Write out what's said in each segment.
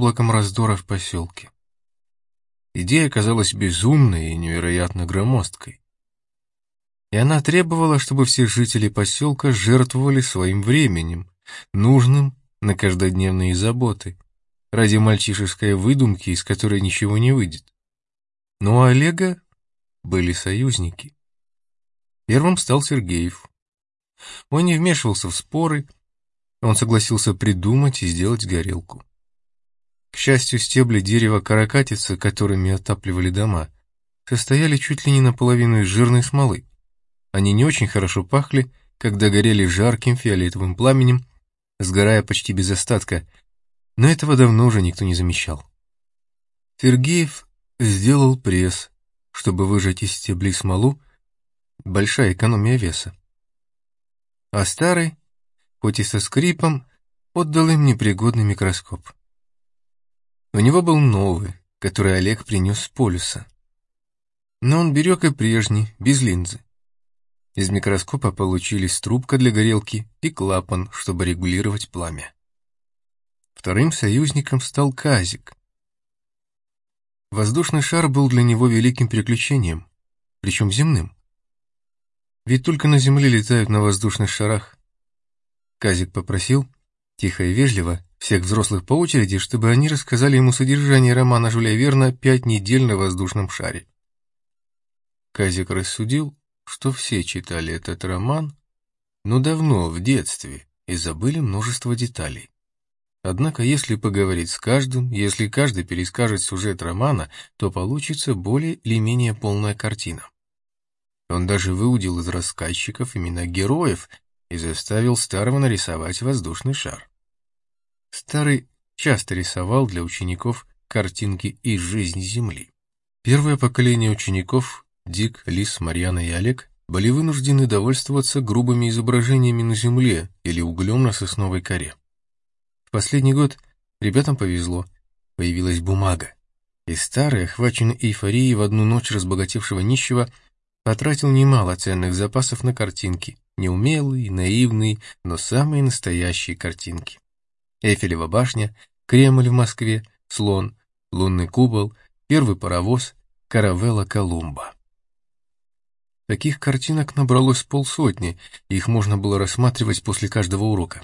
Яблоком раздора в поселке. Идея казалась безумной и невероятно громоздкой. И она требовала, чтобы все жители поселка жертвовали своим временем, нужным на каждодневные заботы, ради мальчишеской выдумки, из которой ничего не выйдет. Но у Олега были союзники. Первым стал Сергеев. Он не вмешивался в споры, он согласился придумать и сделать горелку. К счастью, стебли дерева каракатицы, которыми отапливали дома, состояли чуть ли не наполовину из жирной смолы. Они не очень хорошо пахли, когда горели жарким фиолетовым пламенем, сгорая почти без остатка, но этого давно уже никто не замечал. Сергеев сделал пресс, чтобы выжать из стеблей смолу, большая экономия веса а старый, хоть и со скрипом, отдал им непригодный микроскоп. У него был новый, который Олег принес с полюса. Но он берег и прежний, без линзы. Из микроскопа получились трубка для горелки и клапан, чтобы регулировать пламя. Вторым союзником стал Казик. Воздушный шар был для него великим приключением, причем земным. Ведь только на земле летают на воздушных шарах. Казик попросил, тихо и вежливо, всех взрослых по очереди, чтобы они рассказали ему содержание романа Жюля Верна «Пять недель на воздушном шаре». Казик рассудил, что все читали этот роман, но давно, в детстве, и забыли множество деталей. Однако, если поговорить с каждым, если каждый перескажет сюжет романа, то получится более или менее полная картина. Он даже выудил из рассказчиков имена героев и заставил Старого нарисовать воздушный шар. Старый часто рисовал для учеников картинки из жизни Земли. Первое поколение учеников, Дик, Лис, Марьяна и Олег, были вынуждены довольствоваться грубыми изображениями на Земле или углем на сосновой коре. В последний год ребятам повезло, появилась бумага, и старый, охваченный эйфорией в одну ночь разбогатевшего нищего, потратил немало ценных запасов на картинки, неумелые, наивные, но самые настоящие картинки. Эйфелева башня, Кремль в Москве, слон, лунный купол, первый паровоз, каравелла Колумба. Таких картинок набралось полсотни, и их можно было рассматривать после каждого урока.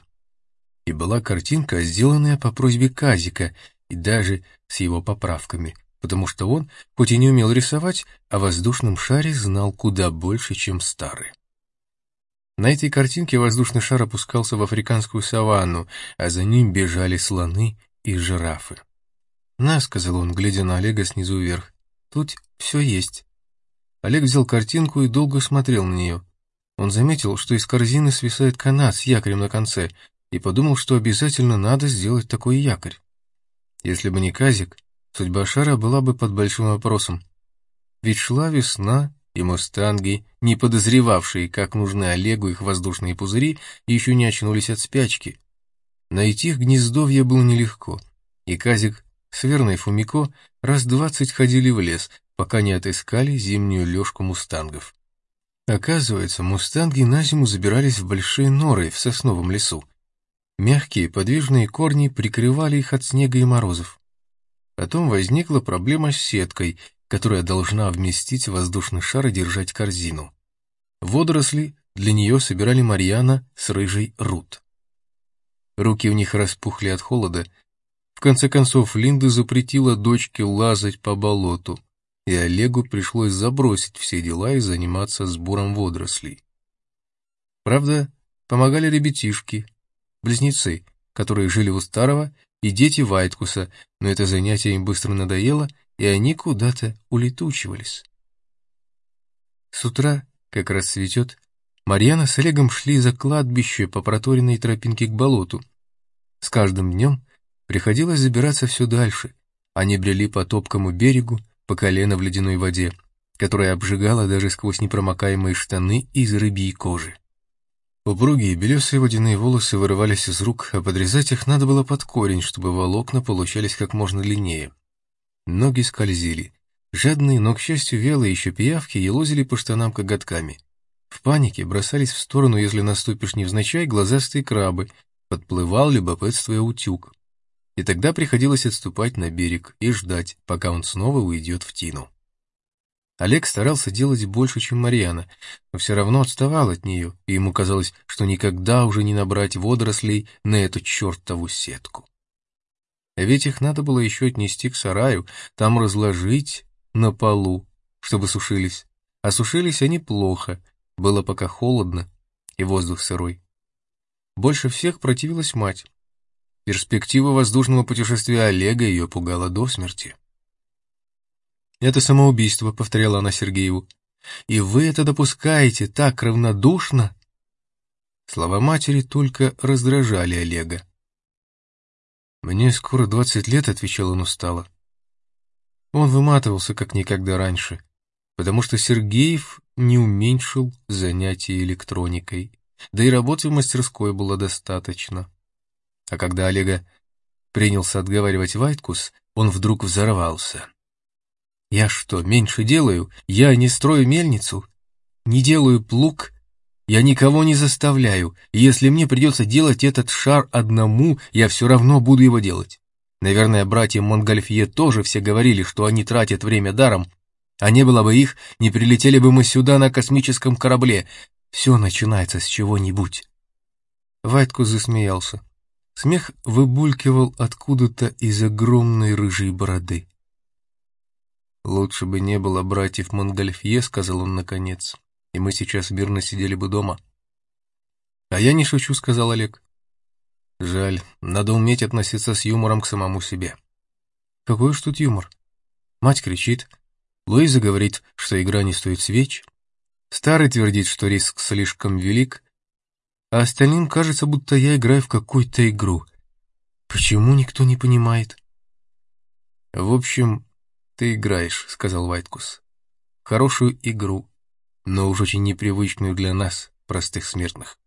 И была картинка, сделанная по просьбе Казика, и даже с его поправками – потому что он, хоть и не умел рисовать, о воздушном шаре знал куда больше, чем старый. На этой картинке воздушный шар опускался в африканскую саванну, а за ним бежали слоны и жирафы. «На», — сказал он, глядя на Олега снизу вверх, — «тут все есть». Олег взял картинку и долго смотрел на нее. Он заметил, что из корзины свисает канат с якорем на конце, и подумал, что обязательно надо сделать такой якорь. Если бы не Казик, судьба шара была бы под большим вопросом. Ведь шла весна, и мустанги, не подозревавшие, как нужны Олегу их воздушные пузыри, еще не очнулись от спячки. Найти их гнездовье было нелегко, и Казик с верной Фумико раз двадцать ходили в лес, пока не отыскали зимнюю лёжку мустангов. Оказывается, мустанги на зиму забирались в большие норы в сосновом лесу. Мягкие подвижные корни прикрывали их от снега и морозов. Потом возникла проблема с сеткой, которая должна вместить воздушный шар и держать корзину. Водоросли для нее собирали Марьяна с рыжей Рут. Руки у них распухли от холода. В конце концов, Линда запретила дочке лазать по болоту, и Олегу пришлось забросить все дела и заниматься сбором водорослей. Правда, помогали ребятишки, близнецы, которые жили у старого, и дети Вайткуса, но это занятие им быстро надоело, и они куда-то улетучивались. С утра, как раз цветет, Марьяна с Олегом шли за кладбище по проторенной тропинке к болоту. С каждым днем приходилось забираться все дальше. Они брели по топкому берегу, по колено в ледяной воде, которая обжигала даже сквозь непромокаемые штаны из рыбьей кожи. Упругие белесые водяные волосы вырывались из рук, а подрезать их надо было под корень, чтобы волокна получались как можно длиннее. Ноги скользили. Жадные, но, к счастью, вялые еще пиявки елозили по штанам коготками. В панике бросались в сторону, если наступишь невзначай, глазастые крабы, подплывал, любопытствуя утюг. И тогда приходилось отступать на берег и ждать, пока он снова уйдет в тину. Олег старался делать больше, чем Марьяна, но все равно отставал от нее, и ему казалось, что никогда уже не набрать водорослей на эту чертову сетку. Ведь их надо было еще отнести к сараю, там разложить на полу, чтобы сушились. А сушились они плохо, было пока холодно и воздух сырой. Больше всех противилась мать. Перспектива воздушного путешествия Олега ее пугала до смерти. «Это самоубийство», — повторяла она Сергееву. «И вы это допускаете так равнодушно?» Слова матери только раздражали Олега. «Мне скоро двадцать лет», — отвечал он устало. Он выматывался, как никогда раньше, потому что Сергеев не уменьшил занятия электроникой, да и работы в мастерской было достаточно. А когда Олега принялся отговаривать Вайткус, он вдруг взорвался. Я что, меньше делаю? Я не строю мельницу? Не делаю плуг? Я никого не заставляю, если мне придется делать этот шар одному, я все равно буду его делать. Наверное, братья Монгольфье тоже все говорили, что они тратят время даром, а не было бы их, не прилетели бы мы сюда на космическом корабле. Все начинается с чего-нибудь. Вайтку засмеялся. Смех выбулькивал откуда-то из огромной рыжей бороды. «Лучше бы не было братьев Монгольфье», — сказал он наконец, «и мы сейчас мирно сидели бы дома». «А я не шучу», — сказал Олег. «Жаль, надо уметь относиться с юмором к самому себе». «Какой уж тут юмор?» Мать кричит, Луиза говорит, что игра не стоит свеч, Старый твердит, что риск слишком велик, а остальным кажется, будто я играю в какую-то игру. Почему никто не понимает? В общем, «Ты играешь», — сказал Вайткус. «Хорошую игру, но уж очень непривычную для нас, простых смертных».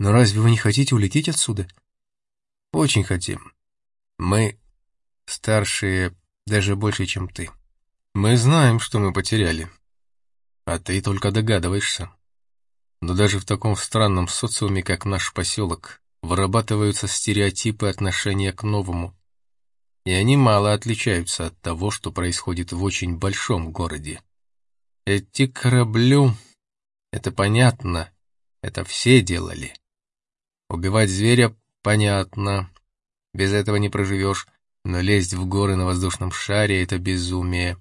«Но разве вы не хотите улететь отсюда?» «Очень хотим. Мы старшие даже больше, чем ты. Мы знаем, что мы потеряли. А ты только догадываешься. Но даже в таком странном социуме, как наш поселок, вырабатываются стереотипы отношения к новому, и они мало отличаются от того, что происходит в очень большом городе. Эти кораблю, это понятно, это все делали. Убивать зверя понятно, без этого не проживешь, но лезть в горы на воздушном шаре — это безумие.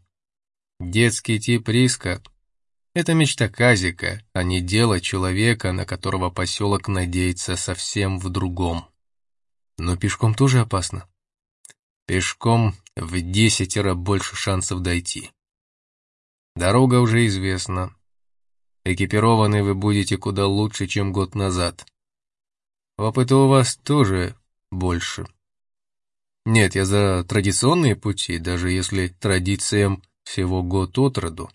Детский тип риска — это мечта Казика, а не дело человека, на которого поселок надеется совсем в другом. Но пешком тоже опасно. Пешком в десятеро больше шансов дойти. Дорога уже известна. Экипированы вы будете куда лучше, чем год назад. Опыта у вас тоже больше. Нет, я за традиционные пути, даже если традициям всего год от роду.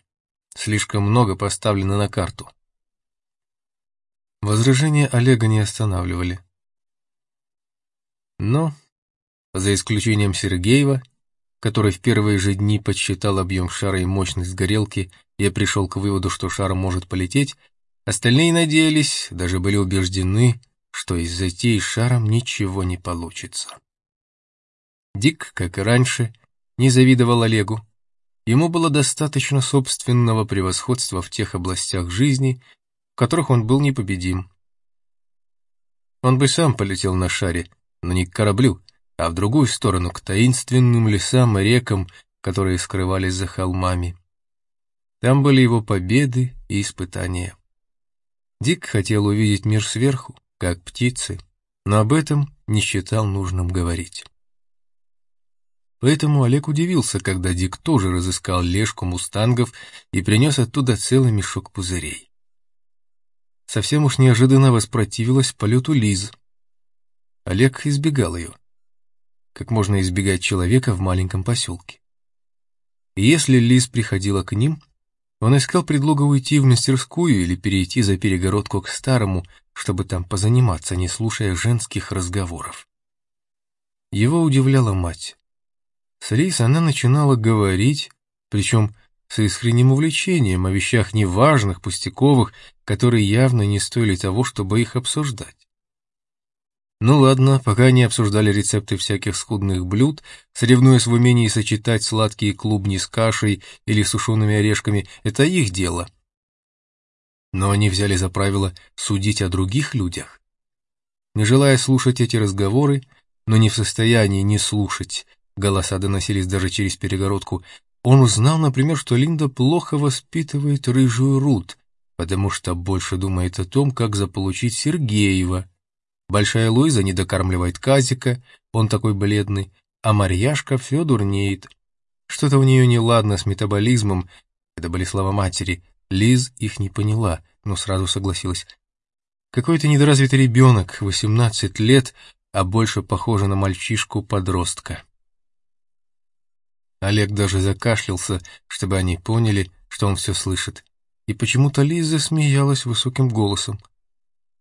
Слишком много поставлено на карту. Возражения Олега не останавливали. Но за исключением Сергеева, который в первые же дни подсчитал объем шара и мощность горелки и пришел к выводу, что шар может полететь, остальные надеялись, даже были убеждены, что из затеи шаром ничего не получится. Дик, как и раньше, не завидовал Олегу. Ему было достаточно собственного превосходства в тех областях жизни, в которых он был непобедим. Он бы сам полетел на шаре, но не к кораблю, а в другую сторону, к таинственным лесам и рекам, которые скрывались за холмами. Там были его победы и испытания. Дик хотел увидеть мир сверху, как птицы, но об этом не считал нужным говорить. Поэтому Олег удивился, когда Дик тоже разыскал лешку мустангов и принес оттуда целый мешок пузырей. Совсем уж неожиданно воспротивилась полету Лиз. Олег избегал ее. Как можно избегать человека в маленьком поселке? Если Лиз приходила к ним, он искал предлога уйти в мастерскую или перейти за перегородку к старому, чтобы там позаниматься, не слушая женских разговоров. Его удивляла мать. С Рейс она начинала говорить, причем с искренним увлечением о вещах неважных, пустяковых, которые явно не стоили того, чтобы их обсуждать. Ну ладно, пока они обсуждали рецепты всяких скудных блюд, соревнуясь в умении сочетать сладкие клубни с кашей или сушеными орешками, это их дело. Но они взяли за правило судить о других людях. Не желая слушать эти разговоры, но не в состоянии не слушать, голоса доносились даже через перегородку, он узнал, например, что Линда плохо воспитывает рыжую Рут, потому что больше думает о том, как заполучить Сергеева. Большая Луиза не докармливает Казика, он такой бледный, а Марьяшка все дурнеет. Что-то у нее неладно с метаболизмом, это были слова матери. Лиз их не поняла, но сразу согласилась. Какой-то недоразвитый ребенок, 18 лет, а больше похоже на мальчишку-подростка. Олег даже закашлялся, чтобы они поняли, что он все слышит. И почему-то Лиза смеялась высоким голосом.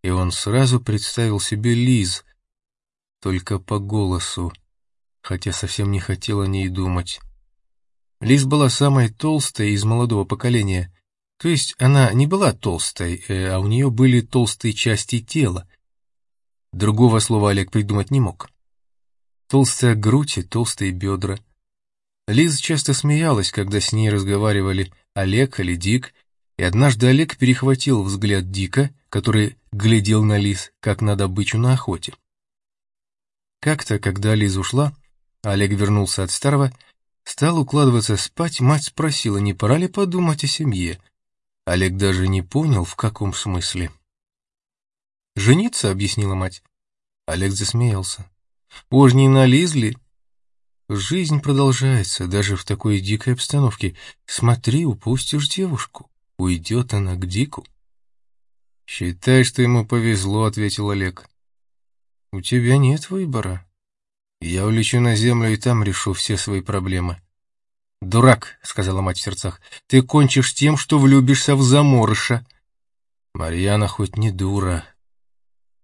И он сразу представил себе Лиз, только по голосу, хотя совсем не хотел о ней думать. Лиз была самой толстой из молодого поколения, то есть она не была толстой, э, а у нее были толстые части тела. Другого слова Олег придумать не мог. Толстая грудь и толстые бедра — Лиз часто смеялась, когда с ней разговаривали Олег или Дик, и однажды Олег перехватил взгляд Дика, который глядел на Лиз, как на добычу на охоте. Как-то, когда Лиз ушла, Олег вернулся от старого, стал укладываться спать, мать спросила, не пора ли подумать о семье. Олег даже не понял, в каком смысле. «Жениться», — объяснила мать. Олег засмеялся. «Уж не на Лиз ли?» Жизнь продолжается, даже в такой дикой обстановке. Смотри, упустишь девушку. Уйдет она к Дику. «Считай, что ему повезло», — ответил Олег. «У тебя нет выбора. Я улечу на землю и там решу все свои проблемы». «Дурак», — сказала мать в сердцах, — «ты кончишь тем, что влюбишься в заморыша». «Марьяна хоть не дура».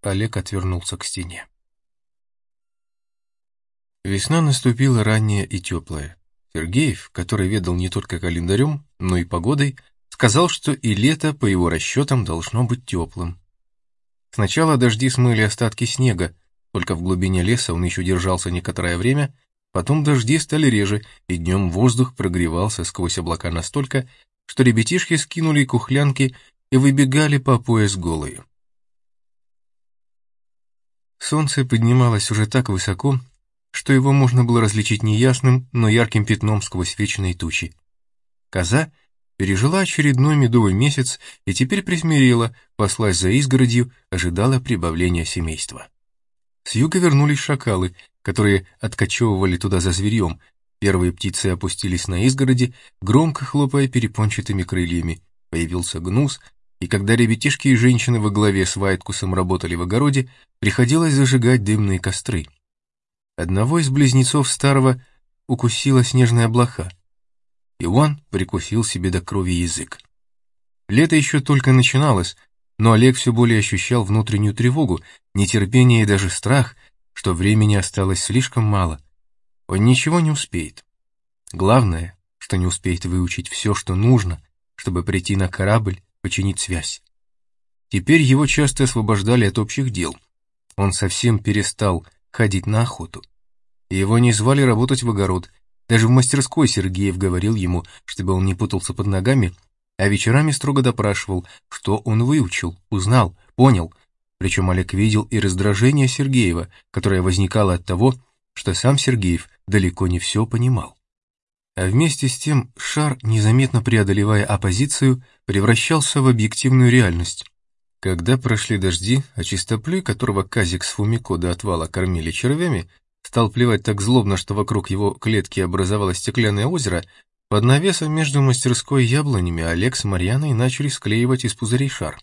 Олег отвернулся к стене. Весна наступила ранняя и теплая. Сергеев, который ведал не только календарем, но и погодой, сказал, что и лето, по его расчетам, должно быть теплым. Сначала дожди смыли остатки снега, только в глубине леса он еще держался некоторое время, потом дожди стали реже, и днем воздух прогревался сквозь облака настолько, что ребятишки скинули кухлянки и выбегали по пояс голые. Солнце поднималось уже так высоко, что его можно было различить неясным, но ярким пятном сквозь вечные тучи. Коза пережила очередной медовый месяц и теперь присмирела, послась за изгородью, ожидала прибавления семейства. С юга вернулись шакалы, которые откачевывали туда за зверьем. Первые птицы опустились на изгороди, громко хлопая перепончатыми крыльями. Появился гнус, и когда ребятишки и женщины во главе с Вайткусом работали в огороде, приходилось зажигать дымные костры. Одного из близнецов старого укусила снежная блоха, и он прикусил себе до крови язык. Лето еще только начиналось, но Олег все более ощущал внутреннюю тревогу, нетерпение и даже страх, что времени осталось слишком мало. Он ничего не успеет. Главное, что не успеет выучить все, что нужно, чтобы прийти на корабль, починить связь. Теперь его часто освобождали от общих дел. Он совсем перестал ходить на охоту. Его не звали работать в огород. Даже в мастерской Сергеев говорил ему, чтобы он не путался под ногами, а вечерами строго допрашивал, что он выучил, узнал, понял. Причем Олег видел и раздражение Сергеева, которое возникало от того, что сам Сергеев далеко не все понимал. А вместе с тем шар, незаметно преодолевая оппозицию, превращался в объективную реальность. Когда прошли дожди, а чистоплюй, которого Казик с Фумико до отвала кормили червями, стал плевать так злобно, что вокруг его клетки образовалось стеклянное озеро, под навесом между мастерской и яблонями Олег с Марьяной начали склеивать из пузырей шар.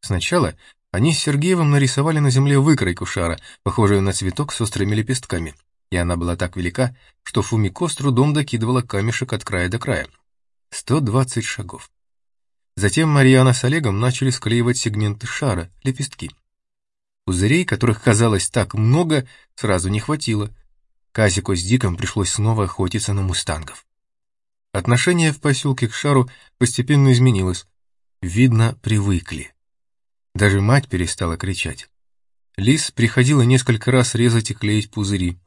Сначала они с Сергеевым нарисовали на земле выкройку шара, похожую на цветок с острыми лепестками, и она была так велика, что Фумико с трудом докидывала камешек от края до края. 120 шагов. Затем Марьяна с Олегом начали склеивать сегменты шара, лепестки. Пузырей, которых казалось так много, сразу не хватило. Казику с Диком пришлось снова охотиться на мустангов. Отношение в поселке к шару постепенно изменилось. Видно, привыкли. Даже мать перестала кричать. Лис приходила несколько раз резать и клеить пузыри.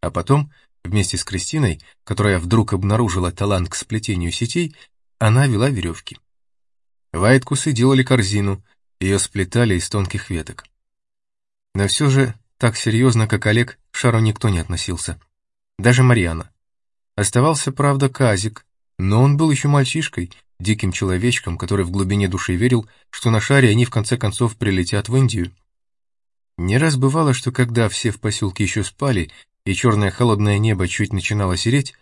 А потом, вместе с Кристиной, которая вдруг обнаружила талант к сплетению сетей, она вела веревки. Вайткусы делали корзину, ее сплетали из тонких веток. Но все же, так серьезно, как Олег, шару никто не относился. Даже Марьяна. Оставался, правда, Казик, но он был еще мальчишкой, диким человечком, который в глубине души верил, что на шаре они в конце концов прилетят в Индию. Не раз бывало, что когда все в поселке еще спали, и черное холодное небо чуть начинало сереть,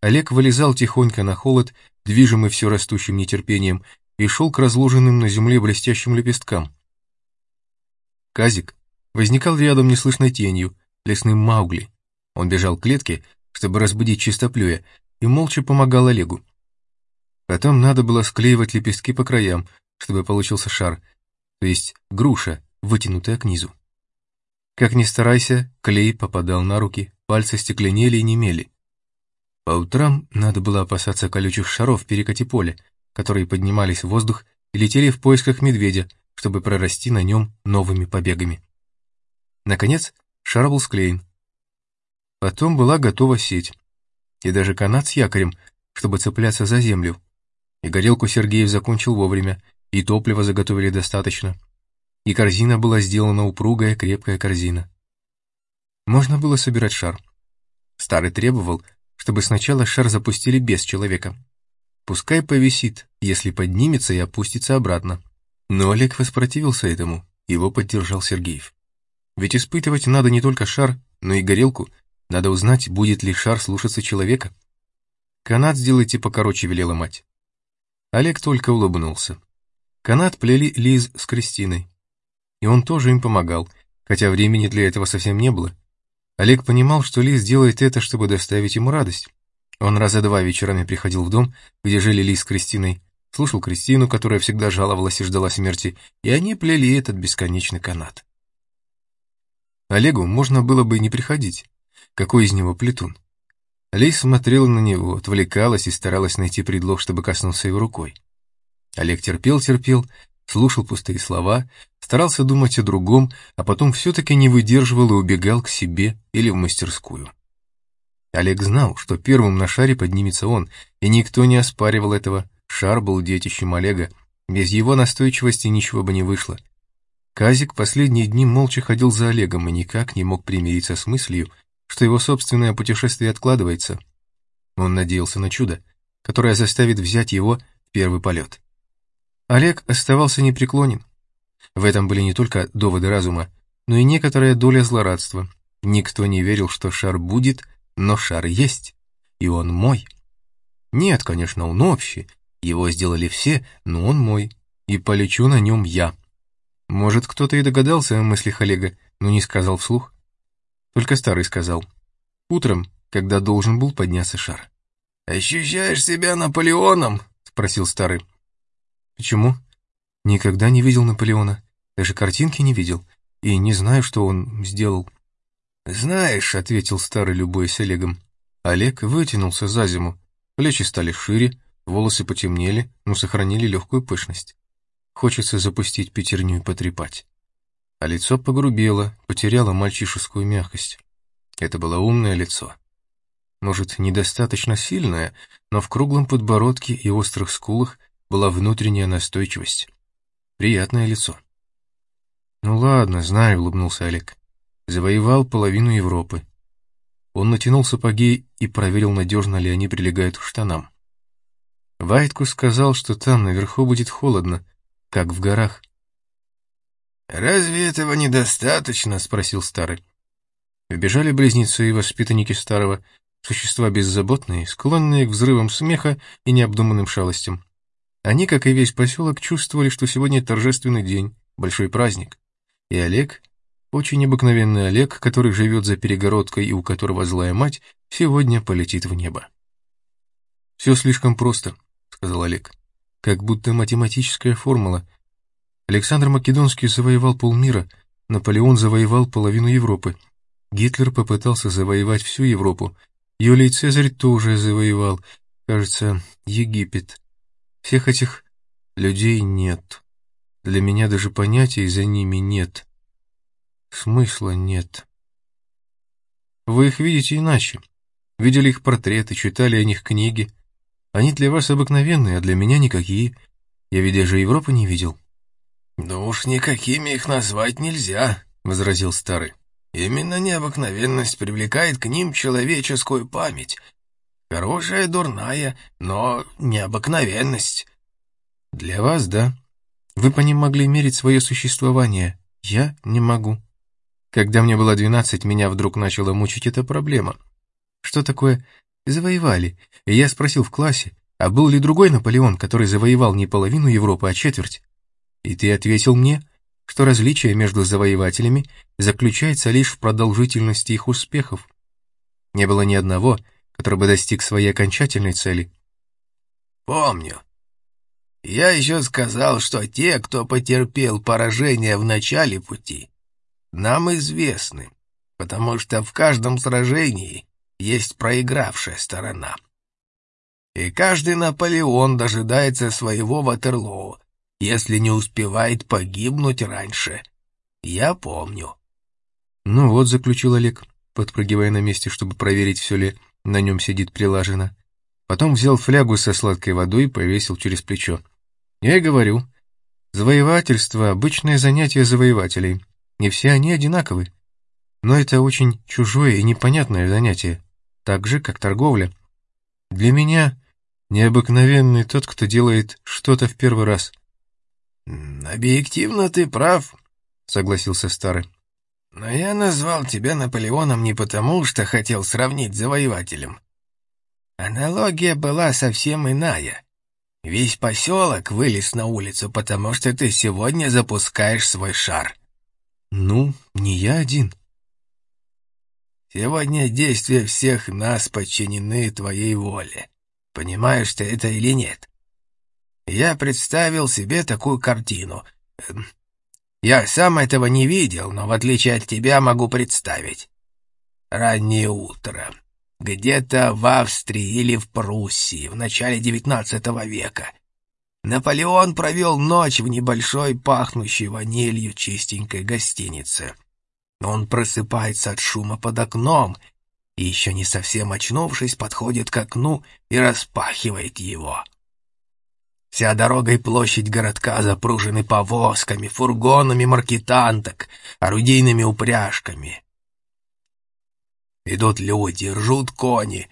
Олег вылезал тихонько на холод, движимый все растущим нетерпением, и шел к разложенным на земле блестящим лепесткам. Казик возникал рядом неслышной тенью, лесным Маугли. Он бежал к клетке, чтобы разбудить чистоплюя, и молча помогал Олегу. Потом надо было склеивать лепестки по краям, чтобы получился шар, то есть груша, вытянутая к низу. Как ни старайся, клей попадал на руки, пальцы стекленели и немели. По утрам надо было опасаться колючих шаров перекати поля, которые поднимались в воздух и летели в поисках медведя, чтобы прорасти на нем новыми побегами. Наконец, шар был склеен. Потом была готова сеть, и даже канат с якорем, чтобы цепляться за землю. И горелку Сергеев закончил вовремя, и топлива заготовили достаточно. И корзина была сделана упругая, крепкая корзина. Можно было собирать шар. Старый требовал, чтобы сначала шар запустили без человека, Пускай повисит, если поднимется и опустится обратно. Но Олег воспротивился этому, его поддержал Сергеев. Ведь испытывать надо не только шар, но и горелку. Надо узнать, будет ли шар слушаться человека. Канат сделайте покороче, велела мать. Олег только улыбнулся. Канат плели Лиз с Кристиной. И он тоже им помогал, хотя времени для этого совсем не было. Олег понимал, что Лиз делает это, чтобы доставить ему радость. Он раза два вечерами приходил в дом, где жили Ли с Кристиной, слушал Кристину, которая всегда жаловалась и ждала смерти, и они плели этот бесконечный канат. Олегу можно было бы не приходить. Какой из него плетун? Ли смотрела на него, отвлекалась и старалась найти предлог, чтобы коснуться его рукой. Олег терпел-терпел, слушал пустые слова, старался думать о другом, а потом все-таки не выдерживал и убегал к себе или в мастерскую. Олег знал, что первым на шаре поднимется он, и никто не оспаривал этого. Шар был детищем Олега. Без его настойчивости ничего бы не вышло. Казик последние дни молча ходил за Олегом и никак не мог примириться с мыслью, что его собственное путешествие откладывается. Он надеялся на чудо, которое заставит взять его в первый полет. Олег оставался непреклонен. В этом были не только доводы разума, но и некоторая доля злорадства. Никто не верил, что шар будет, но шар есть, и он мой. Нет, конечно, он общий, его сделали все, но он мой, и полечу на нем я. Может, кто-то и догадался о мыслях Олега, но не сказал вслух. Только старый сказал. Утром, когда должен был подняться шар. «Ощущаешь себя Наполеоном?» — спросил старый. «Почему?» «Никогда не видел Наполеона, даже картинки не видел, и не знаю, что он сделал». «Знаешь», — ответил старый, любуясь Олегом, Олег вытянулся за зиму, плечи стали шире, волосы потемнели, но сохранили легкую пышность. Хочется запустить пятерню и потрепать. А лицо погрубело, потеряло мальчишескую мягкость. Это было умное лицо. Может, недостаточно сильное, но в круглом подбородке и острых скулах была внутренняя настойчивость. Приятное лицо. «Ну ладно, знаю», — улыбнулся Олег завоевал половину Европы. Он натянул сапоги и проверил, надежно ли они прилегают к штанам. Вайтку сказал, что там наверху будет холодно, как в горах. «Разве этого недостаточно?» — спросил старый. Вбежали близнецы и воспитанники старого, существа беззаботные, склонные к взрывам смеха и необдуманным шалостям. Они, как и весь поселок, чувствовали, что сегодня торжественный день, большой праздник. И Олег, очень обыкновенный Олег, который живет за перегородкой и у которого злая мать, сегодня полетит в небо. «Все слишком просто», — сказал Олег, — «как будто математическая формула. Александр Македонский завоевал полмира, Наполеон завоевал половину Европы, Гитлер попытался завоевать всю Европу, Юлий Цезарь тоже завоевал, кажется, Египет. Всех этих людей нет. Для меня даже понятий за ними нет. Смысла нет. Вы их видите иначе. Видели их портреты, читали о них книги. Они для вас обыкновенные, а для меня никакие. Я ведь даже Европы не видел. «Ну уж никакими их назвать нельзя», — возразил старый. «Именно необыкновенность привлекает к ним человеческую память. Хорошая, дурная, но необыкновенность». «Для вас, да. Вы по ним могли мерить свое существование. Я не могу. Когда мне было двенадцать, меня вдруг начала мучить эта проблема. Что такое «завоевали»? И я спросил в классе, а был ли другой Наполеон, который завоевал не половину Европы, а четверть? И ты ответил мне, что различие между завоевателями заключается лишь в продолжительности их успехов. Не было ни одного, который бы достиг своей окончательной цели. «Помню. Я еще сказал, что те, кто потерпел поражение в начале пути, нам известны, потому что в каждом сражении есть проигравшая сторона. И каждый Наполеон дожидается своего Ватерлоо, если не успевает погибнуть раньше. Я помню. Ну вот, заключил Олег, подпрыгивая на месте, чтобы проверить, все ли на нем сидит прилажено. Потом взял флягу со сладкой водой и повесил через плечо. Я и говорю, завоевательство — обычное занятие завоевателей. Не все они одинаковы. Но это очень чужое и непонятное занятие, так же, как торговля. Для меня необыкновенный тот, кто делает что-то в первый раз. «Объективно ты прав», — согласился старый. «Но я назвал тебя Наполеоном не потому, что хотел сравнить с завоевателем. Аналогия была совсем иная. Весь поселок вылез на улицу, потому что ты сегодня запускаешь свой шар». «Ну, не я один». «Сегодня действия всех нас подчинены твоей воле. Понимаешь ты это или нет?» я представил себе такую картину. Эм, я сам этого не видел, но в отличие от тебя могу представить. Раннее утро. Где-то в Австрии или в Пруссии в начале XIX века. Наполеон провел ночь в небольшой пахнущей ванилью чистенькой гостинице. Он просыпается от шума под окном и, еще не совсем очнувшись, подходит к окну и распахивает его. Вся дорога и площадь городка запружены повозками, фургонами маркетанток, орудийными упряжками. Идут люди, ржут кони.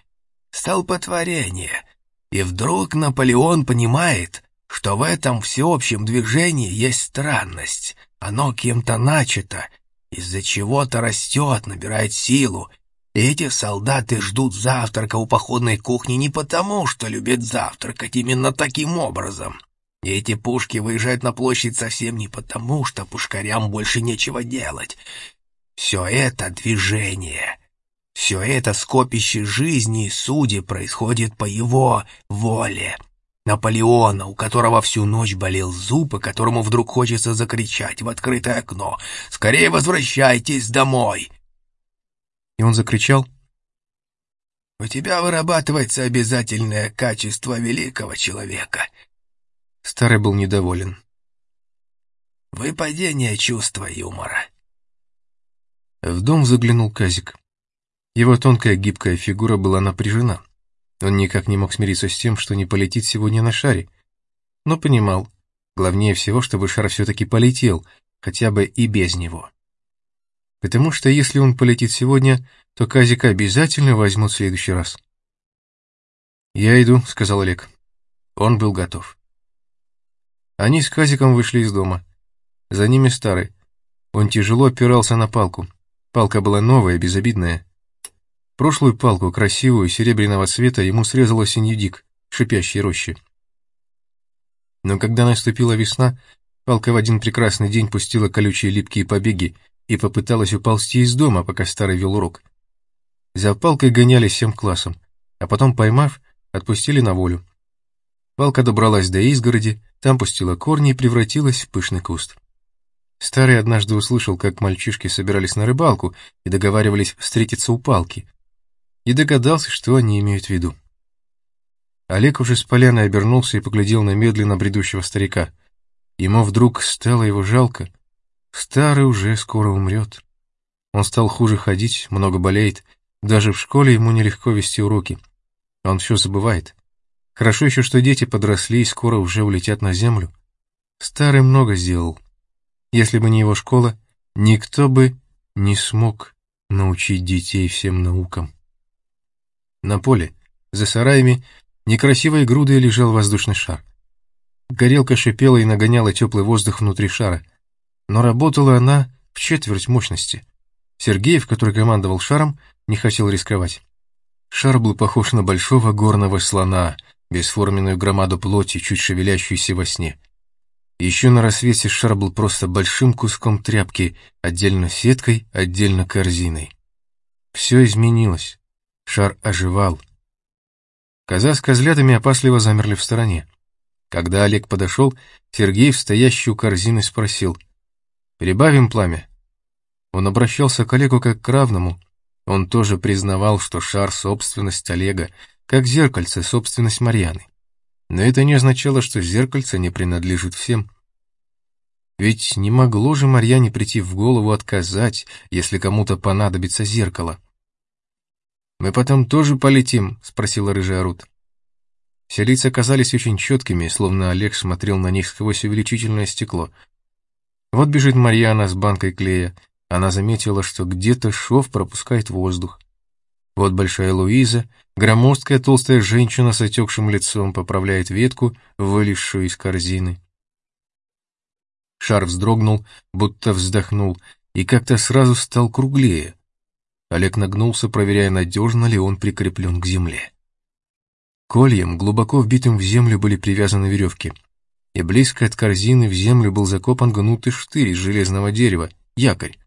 Столпотворение. И вдруг Наполеон понимает, что в этом всеобщем движении есть странность. Оно кем-то начато, из-за чего-то растет, набирает силу, эти солдаты ждут завтрака у походной кухни не потому, что любят завтракать именно таким образом. Эти пушки выезжают на площадь совсем не потому, что пушкарям больше нечего делать. Все это движение, все это скопище жизни и судеб происходит по его воле. Наполеона, у которого всю ночь болел зуб, и которому вдруг хочется закричать в открытое окно «Скорее возвращайтесь домой!» И он закричал. «У тебя вырабатывается обязательное качество великого человека». Старый был недоволен. «Выпадение чувства юмора». В дом заглянул Казик. Его тонкая гибкая фигура была напряжена. Он никак не мог смириться с тем, что не полетит сегодня на шаре. Но понимал, главнее всего, чтобы шар все-таки полетел, хотя бы и без него потому что если он полетит сегодня, то Казика обязательно возьмут в следующий раз. «Я иду», — сказал Олег. Он был готов. Они с Казиком вышли из дома. За ними старый, Он тяжело опирался на палку. Палка была новая, безобидная. Прошлую палку, красивую, серебряного цвета, ему срезала синьюдик, шипящий рощи. Но когда наступила весна, палка в один прекрасный день пустила колючие липкие побеги и попыталась уползти из дома, пока старый вел урок. За палкой гоняли всем классом, а потом, поймав, отпустили на волю. Палка добралась до изгороди, там пустила корни и превратилась в пышный куст. Старый однажды услышал, как мальчишки собирались на рыбалку и договаривались встретиться у палки, и догадался, что они имеют в виду. Олег уже с поляны обернулся и поглядел на медленно бредущего старика. Ему вдруг стало его жалко. Старый уже скоро умрет. Он стал хуже ходить, много болеет. Даже в школе ему нелегко вести уроки. Он все забывает. Хорошо еще, что дети подросли и скоро уже улетят на землю. Старый много сделал. Если бы не его школа, никто бы не смог научить детей всем наукам. На поле, за сараями, некрасивой грудой лежал воздушный шар. Горелка шипела и нагоняла теплый воздух внутри шара, но работала она в четверть мощности. Сергеев, который командовал шаром, не хотел рисковать. Шар был похож на большого горного слона, бесформенную громаду плоти, чуть шевелящуюся во сне. Еще на рассвете шар был просто большим куском тряпки, отдельно сеткой, отдельно корзиной. Все изменилось. Шар оживал. Коза с козлятами опасливо замерли в стороне. Когда Олег подошел, Сергей, стоящий у корзины, спросил. «Прибавим пламя?» Он обращался к Олегу как к равному. Он тоже признавал, что шар — собственность Олега, как зеркальце — собственность Марьяны. Но это не означало, что зеркальце не принадлежит всем. Ведь не могло же Марьяне прийти в голову отказать, если кому-то понадобится зеркало. «Мы потом тоже полетим?» — спросила рыжая Рут. Все лица казались очень четкими, словно Олег смотрел на них сквозь увеличительное стекло. Вот бежит Марьяна с банкой клея. Она заметила, что где-то шов пропускает воздух. Вот большая Луиза, громоздкая толстая женщина с отекшим лицом, поправляет ветку, вылезшую из корзины. Шар вздрогнул, будто вздохнул, и как-то сразу стал круглее. Олег нагнулся, проверяя, надежно ли он прикреплен к земле. Кольем, глубоко вбитым в землю, были привязаны веревки, и близко от корзины в землю был закопан гнутый штырь из железного дерева, якорь.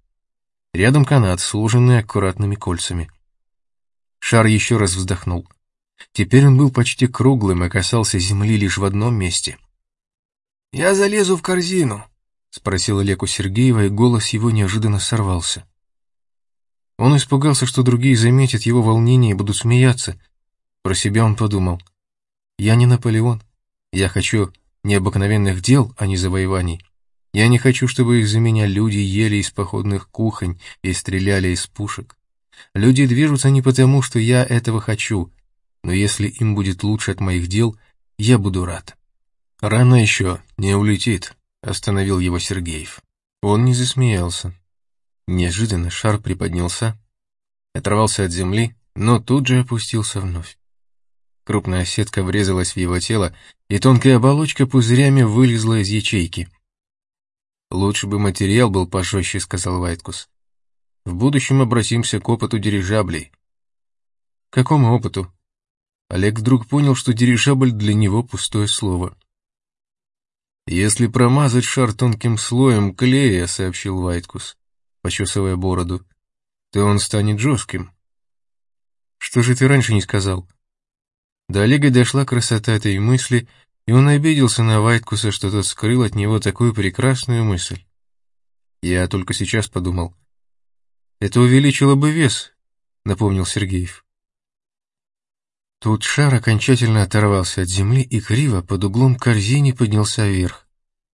Рядом канат, сложенный аккуратными кольцами. Шар еще раз вздохнул. Теперь он был почти круглым и касался земли лишь в одном месте. «Я залезу в корзину», — спросил Олег у Сергеева, и голос его неожиданно сорвался. Он испугался, что другие заметят его волнение и будут смеяться. Про себя он подумал. «Я не Наполеон. Я хочу необыкновенных дел, а не завоеваний. Я не хочу, чтобы из-за меня люди ели из походных кухонь и стреляли из пушек. Люди движутся не потому, что я этого хочу, но если им будет лучше от моих дел, я буду рад. Рано еще, не улетит, остановил его Сергеев. Он не засмеялся. Неожиданно шар приподнялся, оторвался от земли, но тут же опустился вновь. Крупная сетка врезалась в его тело, и тонкая оболочка пузырями вылезла из ячейки. «Лучше бы материал был пожестче», — сказал Вайткус. В будущем обратимся к опыту дирижаблей. Какому опыту? Олег вдруг понял, что дирижабль для него пустое слово. Если промазать шар тонким слоем клея, сообщил Вайткус, почесывая бороду, то он станет жестким. Что же ты раньше не сказал? До Олега дошла красота этой мысли, и он обиделся на Вайткуса, что тот скрыл от него такую прекрасную мысль. Я только сейчас подумал, это увеличило бы вес, напомнил Сергеев. Тут шар окончательно оторвался от земли и криво под углом корзине поднялся вверх.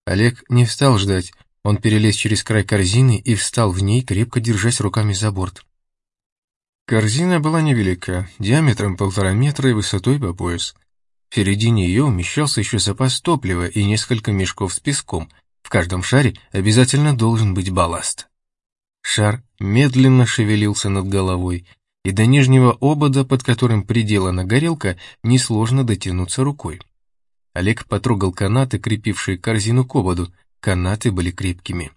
Олег не стал ждать, он перелез через край корзины и встал в ней, крепко держась руками за борт. Корзина была невелика, диаметром полтора метра и высотой по пояс. В середине ее умещался еще запас топлива и несколько мешков с песком. В каждом шаре обязательно должен быть балласт. Шар медленно шевелился над головой, и до нижнего обода, под которым приделана горелка, несложно дотянуться рукой. Олег потрогал канаты, крепившие корзину к ободу, канаты были крепкими.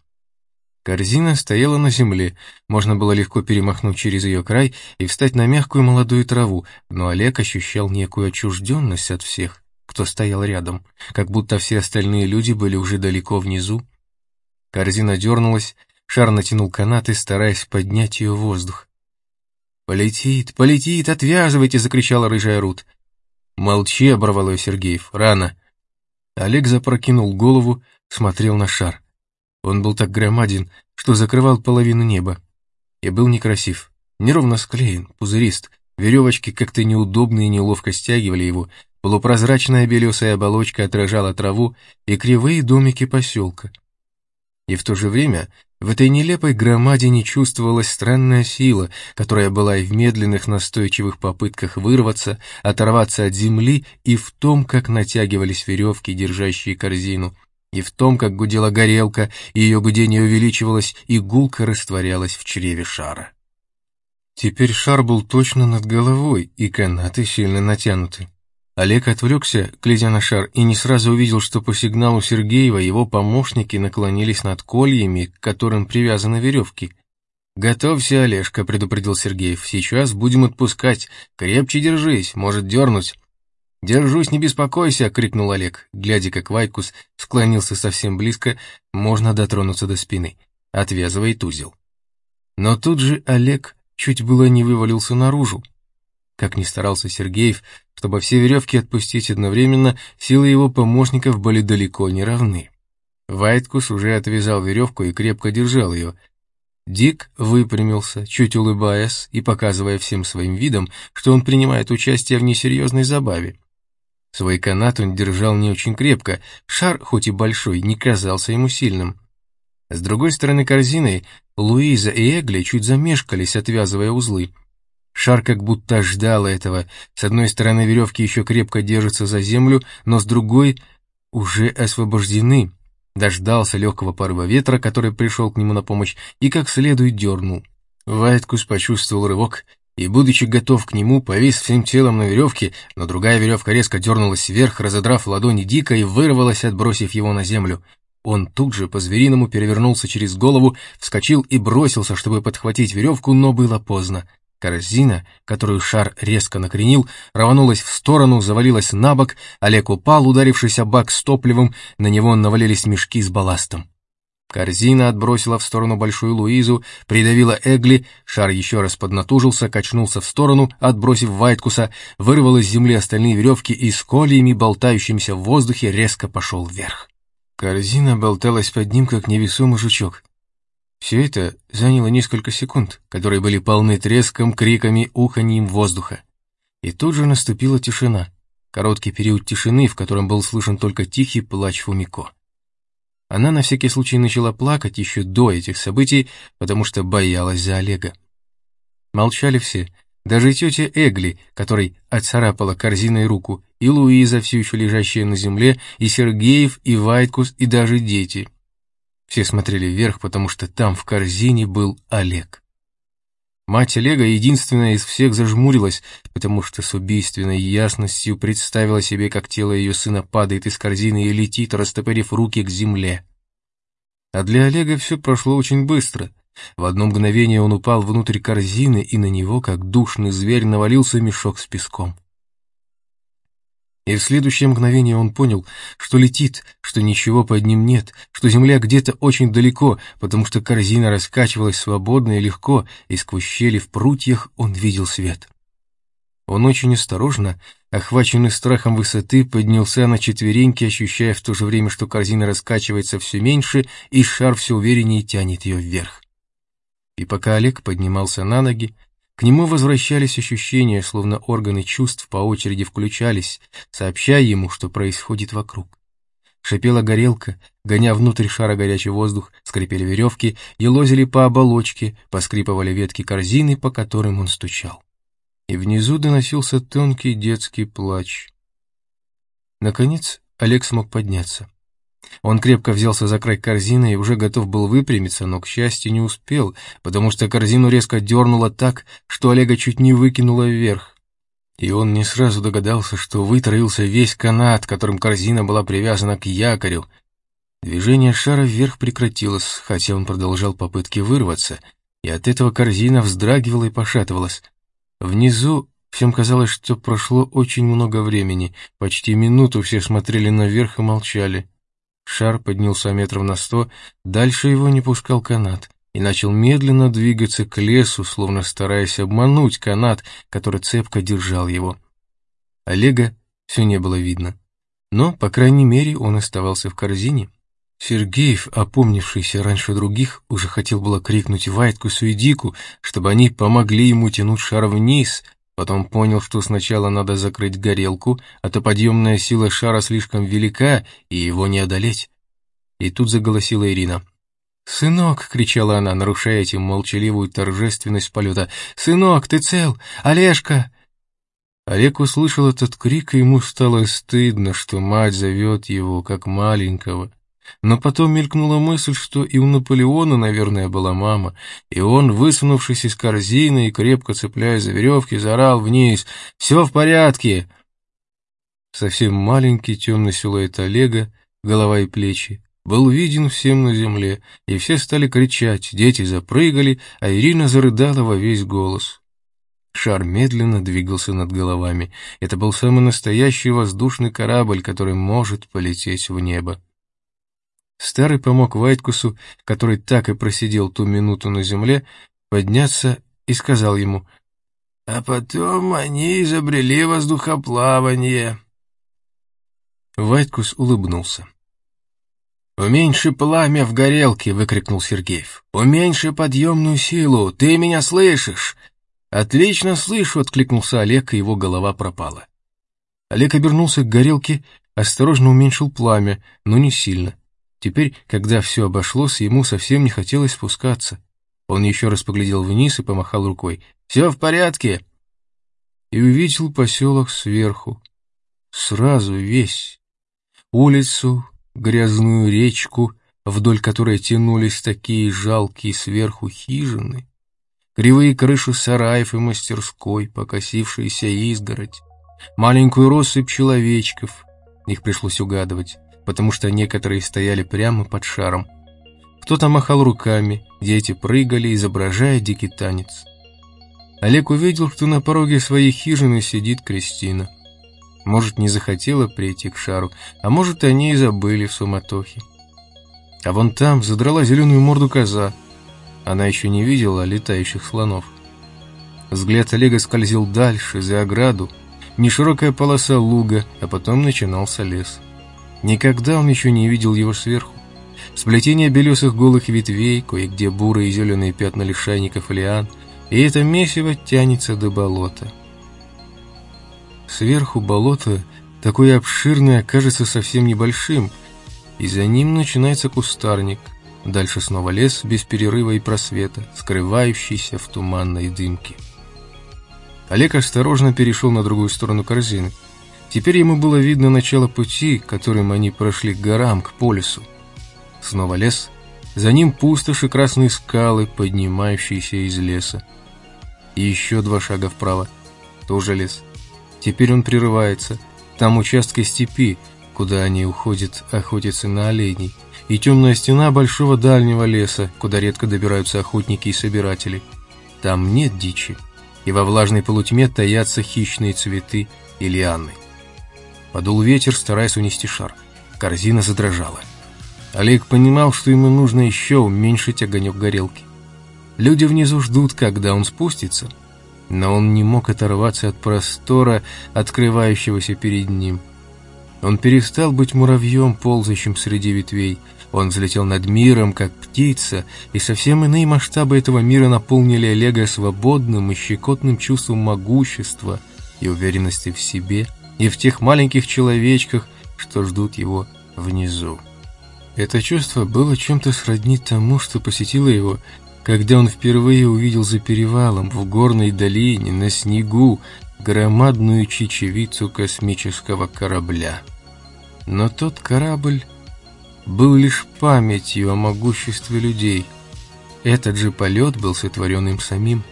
Корзина стояла на земле, можно было легко перемахнуть через ее край и встать на мягкую молодую траву, но Олег ощущал некую отчужденность от всех, кто стоял рядом, как будто все остальные люди были уже далеко внизу. Корзина дернулась, шар натянул канаты, стараясь поднять ее в воздух. «Полетит, полетит, отвязывайте!» — закричала рыжая Рут. «Молчи!» — оборвал ее Сергеев. «Рано!» Олег запрокинул голову, смотрел на шар. Он был так громаден, что закрывал половину неба. И был некрасив, неровно склеен, пузырист, веревочки как-то неудобно и неловко стягивали его, полупрозрачная белесая оболочка отражала траву и кривые домики поселка. И в то же время в этой нелепой громадине чувствовалась странная сила, которая была и в медленных настойчивых попытках вырваться, оторваться от земли, и в том, как натягивались веревки, держащие корзину, и в том, как гудела горелка, и ее гудение увеличивалось, и гулко растворялась в чреве шара. Теперь шар был точно над головой, и канаты сильно натянуты. Олег отвлекся, глядя на шар, и не сразу увидел, что по сигналу Сергеева его помощники наклонились над кольями, к которым привязаны веревки. «Готовься, Олежка», — предупредил Сергеев, — «сейчас будем отпускать. Крепче держись, может дернуть». «Держусь, не беспокойся!» — крикнул Олег, глядя, как Вайкус склонился совсем близко, можно дотронуться до спины. Отвязывает узел. Но тут же Олег чуть было не вывалился наружу. Как ни старался Сергеев, чтобы все веревки отпустить одновременно, силы его помощников были далеко не равны. Вайткус уже отвязал веревку и крепко держал ее. Дик выпрямился, чуть улыбаясь и показывая всем своим видом, что он принимает участие в несерьезной забаве. Свой канат он держал не очень крепко, шар, хоть и большой, не казался ему сильным. С другой стороны корзины Луиза и Эгли чуть замешкались, отвязывая узлы. Шар как будто ждал этого. С одной стороны веревки еще крепко держатся за землю, но с другой уже освобождены. Дождался легкого порыва ветра, который пришел к нему на помощь, и как следует дернул. Вайткус почувствовал рывок и, будучи готов к нему, повис всем телом на веревке, но другая веревка резко дернулась вверх, разодрав ладони Дика и вырвалась, отбросив его на землю. Он тут же по-звериному перевернулся через голову, вскочил и бросился, чтобы подхватить веревку, но было поздно. Корзина, которую шар резко накренил, рванулась в сторону, завалилась на бок, Олег упал, ударившись о бак с топливом, на него навалились мешки с балластом. Корзина отбросила в сторону большую Луизу, придавила Эгли, шар еще раз поднатужился, качнулся в сторону, отбросив Вайткуса, вырвал из земли остальные веревки и с кольями, болтающимися в воздухе, резко пошел вверх. Корзина болталась под ним, как невесомый жучок. Все это заняло несколько секунд, которые были полны треском, криками, уханьем воздуха. И тут же наступила тишина, короткий период тишины, в котором был слышен только тихий плач Фумико. Она на всякий случай начала плакать еще до этих событий, потому что боялась за Олега. Молчали все, даже тетя Эгли, которой отцарапала корзиной руку, и Луиза, все еще лежащая на земле, и Сергеев, и Вайткус, и даже дети. Все смотрели вверх, потому что там в корзине был Олег. Мать Олега единственная из всех зажмурилась, потому что с убийственной ясностью представила себе, как тело ее сына падает из корзины и летит, растопырив руки к земле. А для Олега все прошло очень быстро. В одно мгновение он упал внутрь корзины, и на него, как душный зверь, навалился мешок с песком. И в следующее мгновение он понял, что летит, что ничего под ним нет, что земля где-то очень далеко, потому что корзина раскачивалась свободно и легко, и сквозь щели в прутьях он видел свет. Он очень осторожно, охваченный страхом высоты, поднялся на четвереньки, ощущая в то же время, что корзина раскачивается все меньше, и шар все увереннее тянет ее вверх. И пока Олег поднимался на ноги, к нему возвращались ощущения, словно органы чувств по очереди включались, сообщая ему, что происходит вокруг. Шипела горелка, гоня внутрь шара горячий воздух, скрипели веревки, елозили по оболочке, поскрипывали ветки корзины, по которым он стучал. И внизу доносился тонкий детский плач. Наконец Олег смог подняться. Он крепко взялся за край корзины и уже готов был выпрямиться, но, к счастью, не успел, потому что корзину резко дернуло так, что Олега чуть не выкинуло вверх. И он не сразу догадался, что вытроился весь канат, которым корзина была привязана к якорю. Движение шара вверх прекратилось, хотя он продолжал попытки вырваться, и от этого корзина вздрагивала и пошатывалась. Внизу всем казалось, что прошло очень много времени, почти минуту все смотрели наверх и молчали. Шар поднялся метров на сто, дальше его не пускал канат и начал медленно двигаться к лесу, словно стараясь обмануть канат, который цепко держал его. Олега все не было видно, но, по крайней мере, он оставался в корзине. Сергеев, опомнившийся раньше других, уже хотел было крикнуть Вайткусу и Дику, чтобы они помогли ему тянуть шар вниз, потом понял, что сначала надо закрыть горелку, а то подъемная сила шара слишком велика, и его не одолеть. И тут заголосила Ирина. «Сынок!» — кричала она, нарушая этим молчаливую торжественность полета. «Сынок, ты цел? Олежка!» Олег услышал этот крик, и ему стало стыдно, что мать зовет его, как маленького. Но потом мелькнула мысль, что и у Наполеона, наверное, была мама, и он, высунувшись из корзины и крепко цепляясь за веревки, заорал вниз «Все в порядке!». Совсем маленький темный силуэт Олега, голова и плечи, был виден всем на земле, и все стали кричать, дети запрыгали, а Ирина зарыдала во весь голос. Шар медленно двигался над головами. Это был самый настоящий воздушный корабль, который может полететь в небо. Старый помог Вайткусу, который так и просидел ту минуту на земле, подняться и сказал ему, «А потом они изобрели воздухоплавание». Вайткус улыбнулся. «Уменьши пламя в горелке!» — выкрикнул Сергеев. «Уменьши подъемную силу! Ты меня слышишь?» «Отлично слышу!» — откликнулся Олег, и его голова пропала. Олег обернулся к горелке, осторожно уменьшил пламя, но не сильно. Теперь, когда все обошлось, ему совсем не хотелось спускаться. Он еще раз поглядел вниз и помахал рукой. «Все в порядке!» И увидел поселок сверху. Сразу весь. Улицу, грязную речку, вдоль которой тянулись такие жалкие сверху хижины, кривые крыши сараев и мастерской, покосившаяся изгородь, маленькую россыпь человечков, их пришлось угадывать, потому что некоторые стояли прямо под шаром. Кто-то махал руками, дети прыгали, изображая дикий танец. Олег увидел, что на пороге своей хижины сидит Кристина. Может, не захотела прийти к шару, а может, они и забыли в суматохе. А вон там задрала зеленую морду коза. Она еще не видела летающих слонов. Взгляд Олега скользил дальше, за ограду, неширокая полоса луга, а потом начинался лес. Никогда он еще не видел его сверху. Сплетение белесых голых ветвей, кое-где бурые и зеленые пятна лишайников и лиан, и это месиво тянется до болота. Сверху болото, такое обширное, кажется совсем небольшим, и за ним начинается кустарник, дальше снова лес без перерыва и просвета, скрывающийся в туманной дымке. Олег осторожно перешел на другую сторону корзины. Теперь ему было видно начало пути, которым они прошли к горам, к полюсу. Снова лес, за ним пустоши красные скалы, поднимающиеся из леса. И еще два шага вправо, тоже лес. Теперь он прерывается, там участки степи, куда они уходят охотиться на оленей, и темная стена большого дальнего леса, куда редко добираются охотники и собиратели. Там нет дичи, и во влажной полутьме таятся хищные цветы и лианы. Подул ветер, стараясь унести шар. Корзина задрожала. Олег понимал, что ему нужно еще уменьшить огонек горелки. Люди внизу ждут, когда он спустится, но он не мог оторваться от простора, открывающегося перед ним. Он перестал быть муравьем, ползающим среди ветвей. Он взлетел над миром, как птица, и совсем иные масштабы этого мира наполнили Олега свободным и щекотным чувством могущества и уверенности в себе – и в тех маленьких человечках, что ждут его внизу. Это чувство было чем-то сродни тому, что посетило его, когда он впервые увидел за перевалом в горной долине на снегу громадную чечевицу космического корабля. Но тот корабль был лишь памятью о могуществе людей. Этот же полет был сотворен им самим.